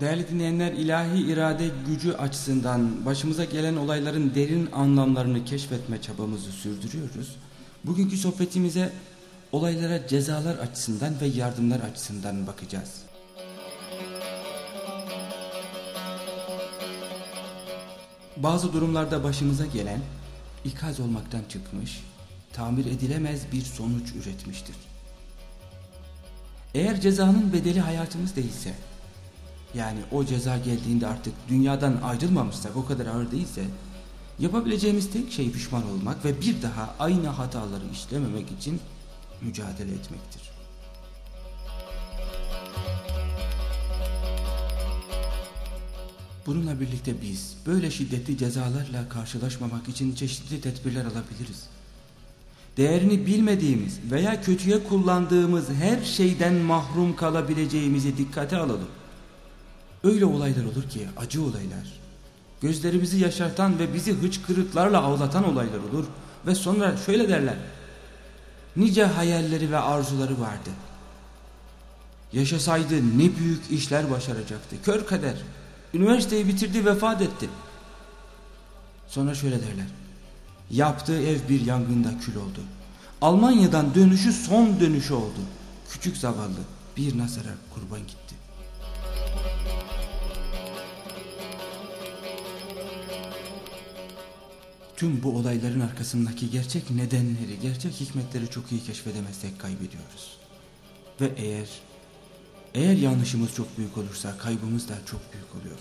Değerli dinleyenler ilahi irade gücü açısından başımıza gelen olayların derin anlamlarını keşfetme çabamızı sürdürüyoruz. Bugünkü sohbetimize olaylara cezalar açısından ve yardımlar açısından bakacağız. Bazı durumlarda başımıza gelen ikaz olmaktan çıkmış, tamir edilemez bir sonuç üretmiştir. Eğer cezanın bedeli hayatımız değilse, yani o ceza geldiğinde artık dünyadan ayrılmamışsak, o kadar ağır değilse, yapabileceğimiz tek şey pişman olmak ve bir daha aynı hataları işlememek için mücadele etmektir. Bununla birlikte biz böyle şiddetli cezalarla karşılaşmamak için çeşitli tedbirler alabiliriz. Değerini bilmediğimiz veya kötüye kullandığımız her şeyden mahrum kalabileceğimizi dikkate alalım. Öyle olaylar olur ki acı olaylar. Gözlerimizi yaşartan ve bizi hıçkırıklarla ağlatan olaylar olur. Ve sonra şöyle derler. Nice hayalleri ve arzuları vardı. Yaşasaydı ne büyük işler başaracaktı. Kör kader. Üniversiteyi bitirdi vefat etti. Sonra şöyle derler. Yaptığı ev bir yangında kül oldu. Almanya'dan dönüşü son dönüşü oldu. Küçük zavallı bir nazara kurban gitti. Tüm bu olayların arkasındaki gerçek nedenleri, gerçek hikmetleri çok iyi keşfedemezsek kaybediyoruz. Ve eğer eğer yanlışımız çok büyük olursa kaybımız da çok büyük oluyor.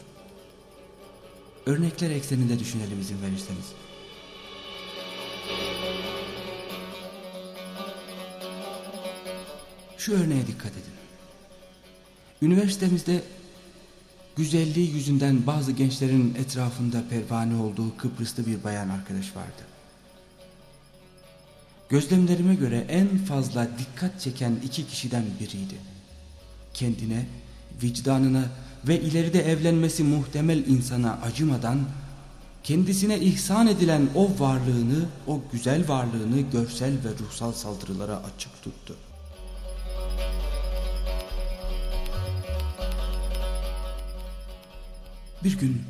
Örnekler ekseninde düşünelim izin verirseniz. Şu örneğe dikkat edin. Üniversitemizde güzelliği yüzünden bazı gençlerin etrafında pervane olduğu Kıbrıslı bir bayan arkadaş vardı. Gözlemlerime göre en fazla dikkat çeken iki kişiden biriydi. Kendine, vicdanına ve ileride evlenmesi muhtemel insana acımadan kendisine ihsan edilen o varlığını, o güzel varlığını görsel ve ruhsal saldırılara açık tuttu. Bir gün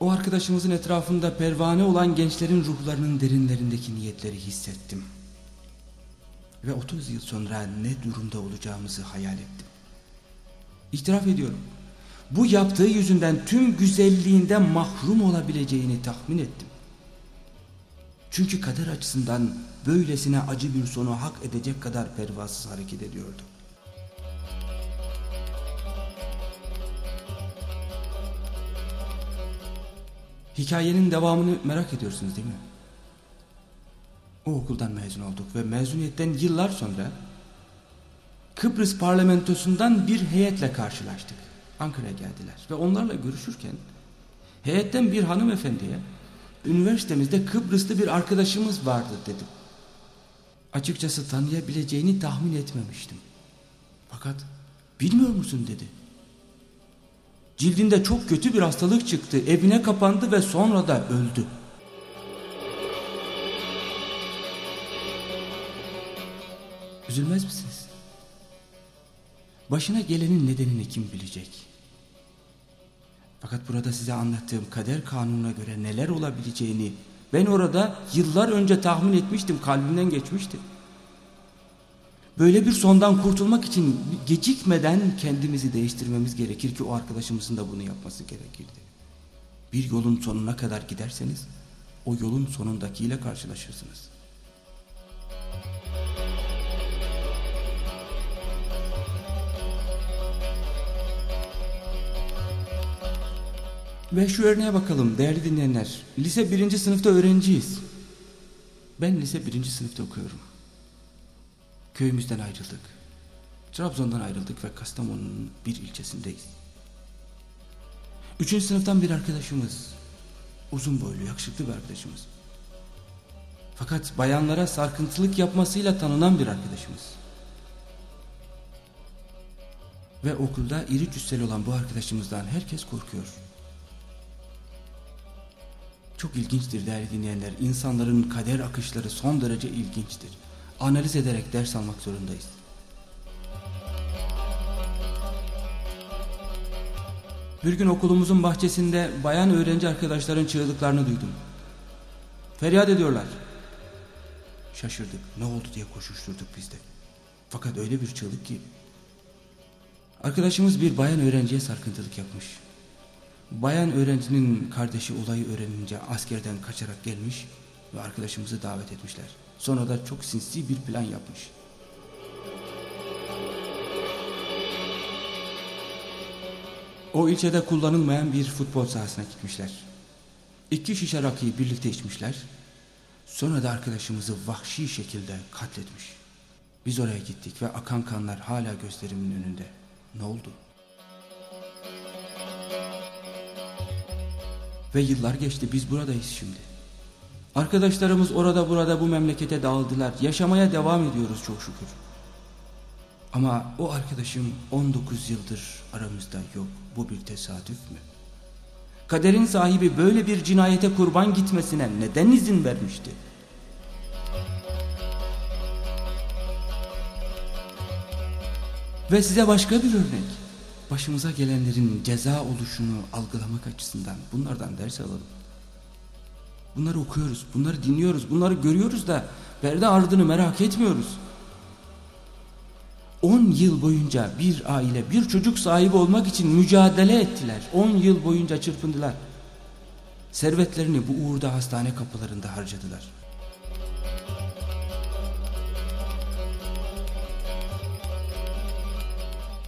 o arkadaşımızın etrafında pervane olan gençlerin ruhlarının derinlerindeki niyetleri hissettim. Ve 30 yıl sonra ne durumda olacağımızı hayal ettim. İtiraf ediyorum. Bu yaptığı yüzünden tüm güzelliğinden mahrum olabileceğini tahmin ettim. Çünkü kader açısından böylesine acı bir sonu hak edecek kadar pervasız hareket ediyordu. Hikayenin devamını merak ediyorsunuz değil mi? O okuldan mezun olduk ve mezuniyetten yıllar sonra Kıbrıs parlamentosundan bir heyetle karşılaştık. Ankara'ya geldiler ve onlarla görüşürken heyetten bir hanımefendiye üniversitemizde Kıbrıslı bir arkadaşımız vardı dedim. Açıkçası tanıyabileceğini tahmin etmemiştim. Fakat bilmiyor musun dedi. Cildinde çok kötü bir hastalık çıktı. Evine kapandı ve sonra da öldü. Üzülmez misiniz? Başına gelenin nedenini kim bilecek? Fakat burada size anlattığım kader kanununa göre neler olabileceğini ben orada yıllar önce tahmin etmiştim, kalbimden geçmişti. Böyle bir sondan kurtulmak için gecikmeden kendimizi değiştirmemiz gerekir ki o arkadaşımızın da bunu yapması gerekirdi. Bir yolun sonuna kadar giderseniz o yolun sonundakiyle karşılaşırsınız. Ve şu örneğe bakalım değerli dinleyenler. Lise birinci sınıfta öğrenciyiz. Ben lise birinci sınıfta okuyorum. Köyümüzden ayrıldık. Trabzon'dan ayrıldık ve Kastamonu'nun bir ilçesindeyiz. Üçüncü sınıftan bir arkadaşımız. Uzun boylu, yakışıklı bir arkadaşımız. Fakat bayanlara sarkıntılık yapmasıyla tanınan bir arkadaşımız. Ve okulda iri cüsseli olan bu arkadaşımızdan herkes korkuyor. Çok ilginçtir değerli dinleyenler. İnsanların kader akışları son derece ilginçtir analiz ederek ders almak zorundayız. Bir gün okulumuzun bahçesinde bayan öğrenci arkadaşların çığlıklarını duydum. Feryat ediyorlar. Şaşırdık. Ne oldu diye koşuşturduk biz de. Fakat öyle bir çığlık ki. Arkadaşımız bir bayan öğrenciye sarkıntılık yapmış. Bayan öğrencinin kardeşi olayı öğrenince askerden kaçarak gelmiş ve arkadaşımızı davet etmişler. Sonra da çok sinsi bir plan yapmış. O ilçede kullanılmayan bir futbol sahasına gitmişler. İki şişe rakıyı birlikte içmişler. Sonra da arkadaşımızı vahşi şekilde katletmiş. Biz oraya gittik ve akan kanlar hala gözlerimin önünde. Ne oldu? Ve yıllar geçti biz buradayız şimdi. Arkadaşlarımız orada burada bu memlekete dağıldılar. Yaşamaya devam ediyoruz çok şükür. Ama o arkadaşım 19 yıldır aramızda yok. Bu bir tesadüf mü? Kaderin sahibi böyle bir cinayete kurban gitmesine neden izin vermişti? Ve size başka bir örnek. Başımıza gelenlerin ceza oluşunu algılamak açısından bunlardan ders alalım. Bunları okuyoruz, bunları dinliyoruz, bunları görüyoruz da perde ardını merak etmiyoruz. 10 yıl boyunca bir aile, bir çocuk sahibi olmak için mücadele ettiler. 10 yıl boyunca çırpındılar. Servetlerini bu uğurda hastane kapılarında harcadılar.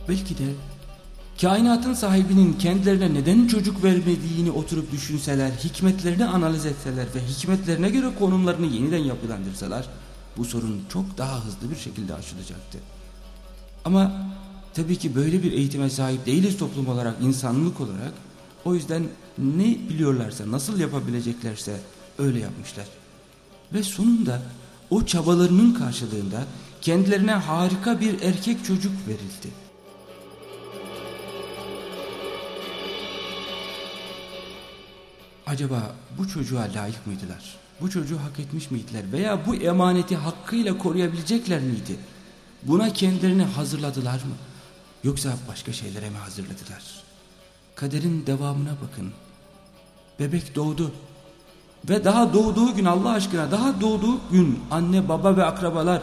Belki de kainatın sahibinin kendilerine neden çocuk vermediğini oturup düşünseler, hikmetlerini analiz etseler ve hikmetlerine göre konumlarını yeniden yapılandırsalar bu sorun çok daha hızlı bir şekilde aşılacaktı. Ama tabii ki böyle bir eğitime sahip değiliz toplum olarak, insanlık olarak. O yüzden ne biliyorlarsa, nasıl yapabileceklerse öyle yapmışlar. Ve sonunda o çabalarının karşılığında kendilerine harika bir erkek çocuk verildi. Acaba bu çocuğa layık mıydılar? Bu çocuğu hak etmiş miydiler? Veya bu emaneti hakkıyla koruyabilecekler miydi? Buna kendilerini hazırladılar mı? Yoksa başka şeylere mi hazırladılar? Kaderin devamına bakın. Bebek doğdu. Ve daha doğduğu gün Allah aşkına daha doğduğu gün anne baba ve akrabalar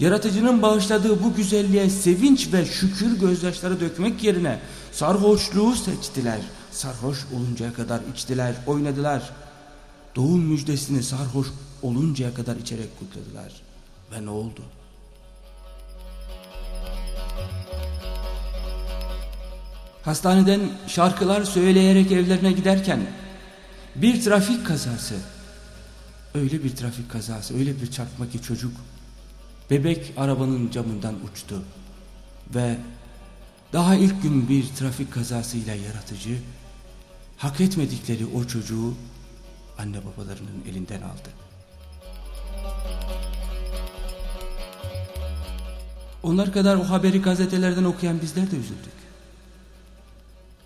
yaratıcının bağışladığı bu güzelliğe sevinç ve şükür gözyaşları dökmek yerine sarhoşluğu seçtiler. Sarhoş oluncaya kadar içtiler, oynadılar. Doğum müjdesini sarhoş oluncaya kadar içerek kutladılar. Ve ne oldu? Hastaneden şarkılar söyleyerek evlerine giderken bir trafik kazası. Öyle bir trafik kazası, öyle bir çarpma ki çocuk bebek arabanın camından uçtu. Ve daha ilk gün bir trafik kazasıyla yaratıcı hak etmedikleri o çocuğu anne babalarının elinden aldı. Onlar kadar o haberi gazetelerden okuyan bizler de üzüldük.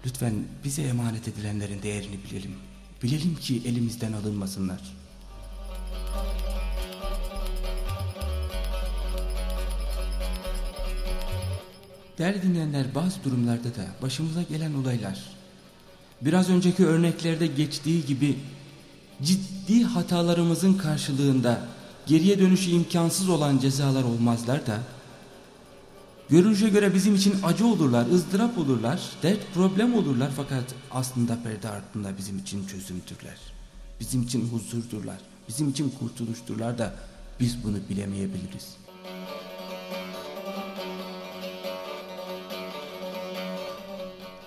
Lütfen bize emanet edilenlerin değerini bilelim. Bilelim ki elimizden alınmasınlar. Değerli dinleyenler bazı durumlarda da başımıza gelen olaylar biraz önceki örneklerde geçtiği gibi ciddi hatalarımızın karşılığında geriye dönüşü imkansız olan cezalar olmazlar da Görünüşe göre bizim için acı olurlar, ızdırap olurlar, dert problem olurlar fakat aslında perde ardında bizim için çözümdürler. Bizim için huzurdurlar, bizim için kurtuluşturlar da biz bunu bilemeyebiliriz.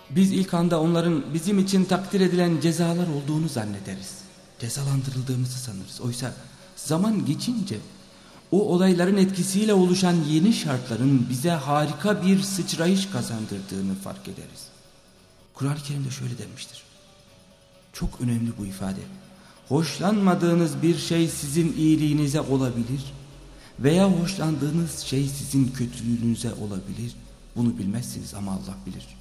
Biz ilk anda onların bizim için takdir edilen cezalar olduğunu zannederiz. Cezalandırıldığımızı sanırız. Oysa zaman geçince o olayların etkisiyle oluşan yeni şartların bize harika bir sıçrayış kazandırdığını fark ederiz. Kur'an-ı Kerim'de şöyle demiştir. Çok önemli bu ifade. Hoşlanmadığınız bir şey sizin iyiliğinize olabilir veya hoşlandığınız şey sizin kötülüğünüze olabilir. Bunu bilmezsiniz ama Allah bilir.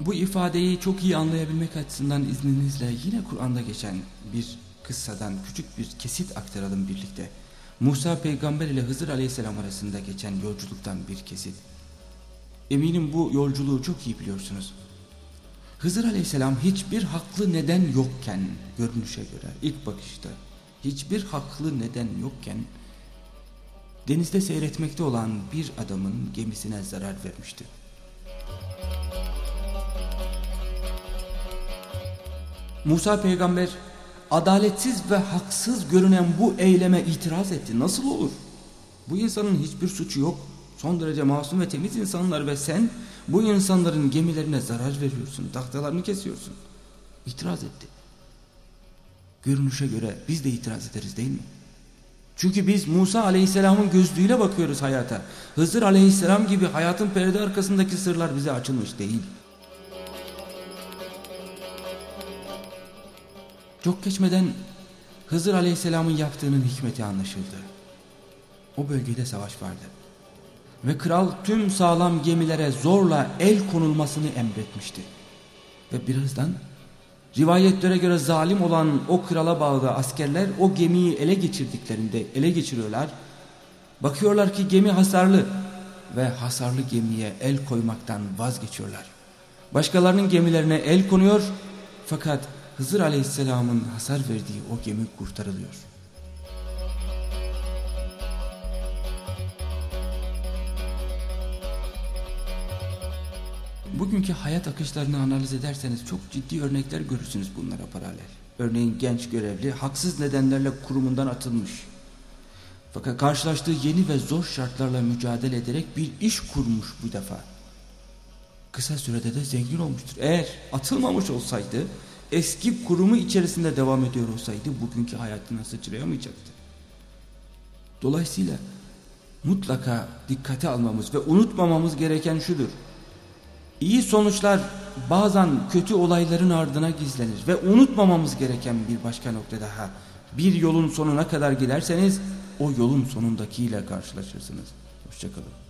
Bu ifadeyi çok iyi anlayabilmek açısından izninizle yine Kur'an'da geçen bir kıssadan küçük bir kesit aktaralım birlikte. Musa peygamber ile Hızır aleyhisselam arasında geçen yolculuktan bir kesit. Eminim bu yolculuğu çok iyi biliyorsunuz. Hızır aleyhisselam hiçbir haklı neden yokken görünüşe göre ilk bakışta hiçbir haklı neden yokken denizde seyretmekte olan bir adamın gemisine zarar vermişti. Musa peygamber adaletsiz ve haksız görünen bu eyleme itiraz etti. Nasıl olur? Bu insanın hiçbir suçu yok. Son derece masum ve temiz insanlar ve sen bu insanların gemilerine zarar veriyorsun. Tahtalarını kesiyorsun. İtiraz etti. Görünüşe göre biz de itiraz ederiz değil mi? Çünkü biz Musa aleyhisselamın gözlüğüyle bakıyoruz hayata. Hızır aleyhisselam gibi hayatın perde arkasındaki sırlar bize açılmış değil. Çok geçmeden Hızır Aleyhisselam'ın yaptığının hikmeti anlaşıldı. O bölgede savaş vardı. Ve kral tüm sağlam gemilere zorla el konulmasını emretmişti. Ve birazdan rivayetlere göre zalim olan o krala bağlı askerler o gemiyi ele geçirdiklerinde ele geçiriyorlar. Bakıyorlar ki gemi hasarlı ve hasarlı gemiye el koymaktan vazgeçiyorlar. Başkalarının gemilerine el konuyor fakat Hızır Aleyhisselam'ın hasar verdiği o gemi kurtarılıyor. Bugünkü hayat akışlarını analiz ederseniz çok ciddi örnekler görürsünüz bunlara paralel. Örneğin genç görevli haksız nedenlerle kurumundan atılmış. Fakat karşılaştığı yeni ve zor şartlarla mücadele ederek bir iş kurmuş bu defa. Kısa sürede de zengin olmuştur. Eğer atılmamış olsaydı eski kurumu içerisinde devam ediyor olsaydı bugünkü hayatına sıçrayamayacaktı. Dolayısıyla mutlaka dikkate almamız ve unutmamamız gereken şudur. İyi sonuçlar bazen kötü olayların ardına gizlenir ve unutmamamız gereken bir başka nokta daha. Bir yolun sonuna kadar giderseniz o yolun sonundakiyle karşılaşırsınız. Hoşçakalın.